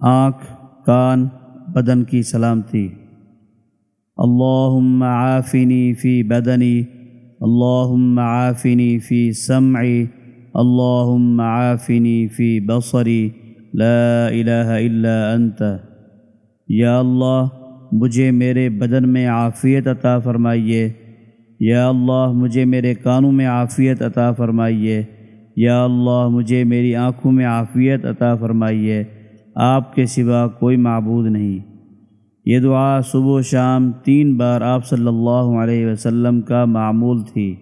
آنکھ، کان، بدن کی سلامتی۔ اللہم عافنی فی بدنی، اللہم عافنی فی سمعی، اللہم عافنی فی بصری، لا الہ الا انت۔ یا اللہ، مجھے میرے بدن میں عافیت عطا فرمائیے۔ یا اللہ، مجھے میرے کانوں میں عافیت عطا فرمائیے۔ یا اللہ، مجھے میری آنکھوں میں عافیت عطا فرمائیے۔ آپ کے سوا کوئی معبود نہیں۔ یہ دعا صبح و شام تین بار آپ صلی اللہ علیہ وسلم کا معمول تھی۔